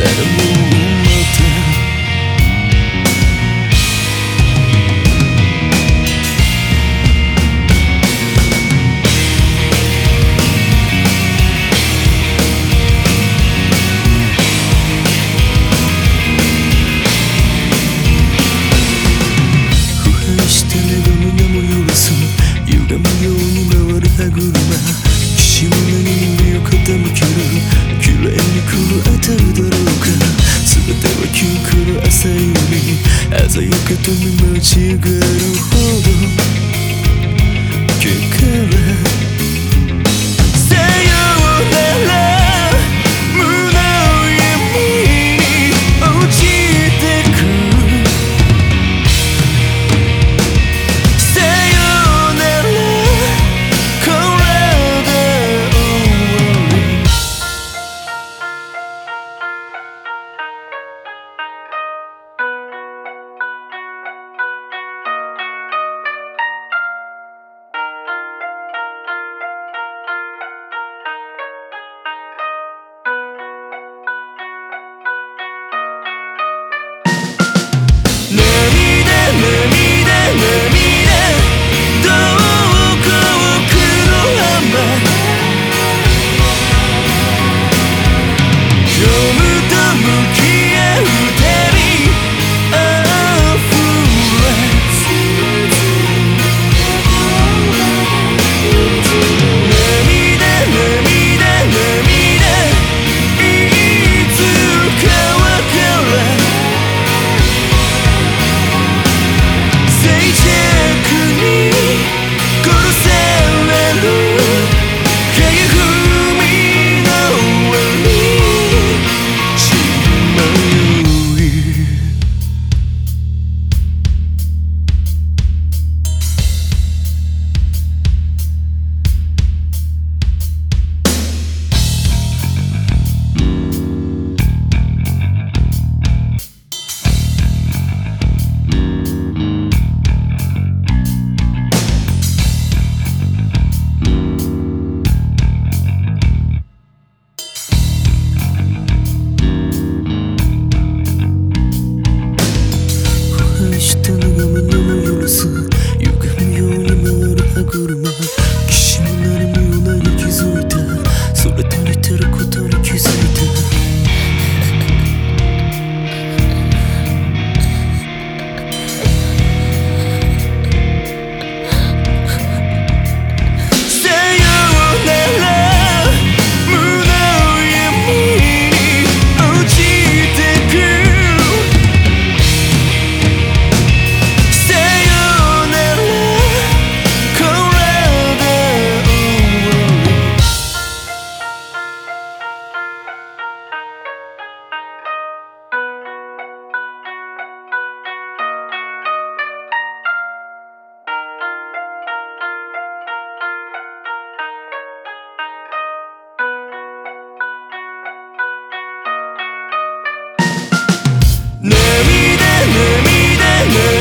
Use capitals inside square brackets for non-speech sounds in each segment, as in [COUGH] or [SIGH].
Let the moon 눈물 지금 涙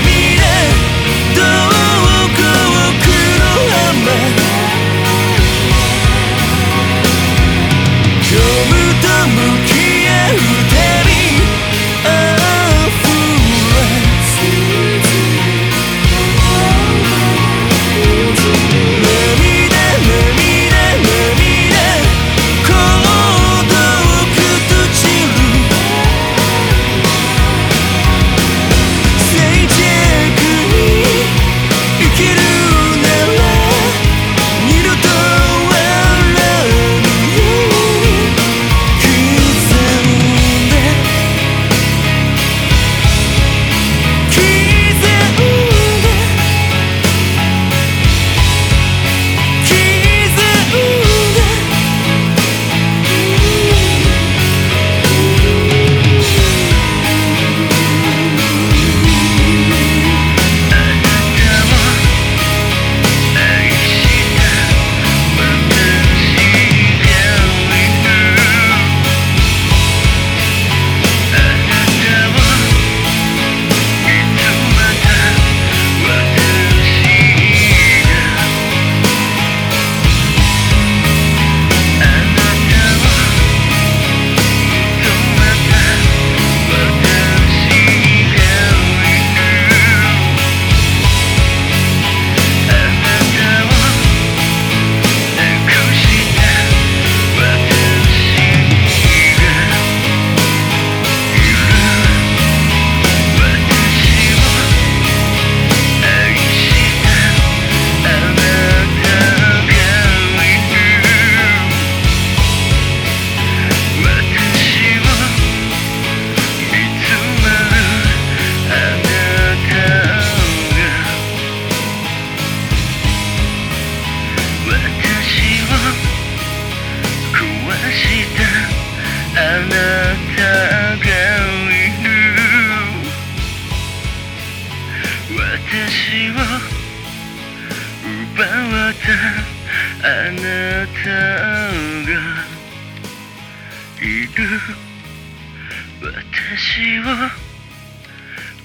[LAUGHS] 私を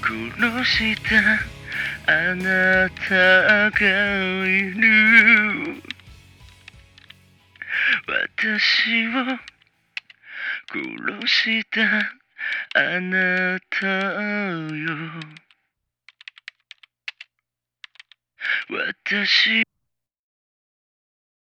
殺したあなたがいる。私を殺したあなたよ。私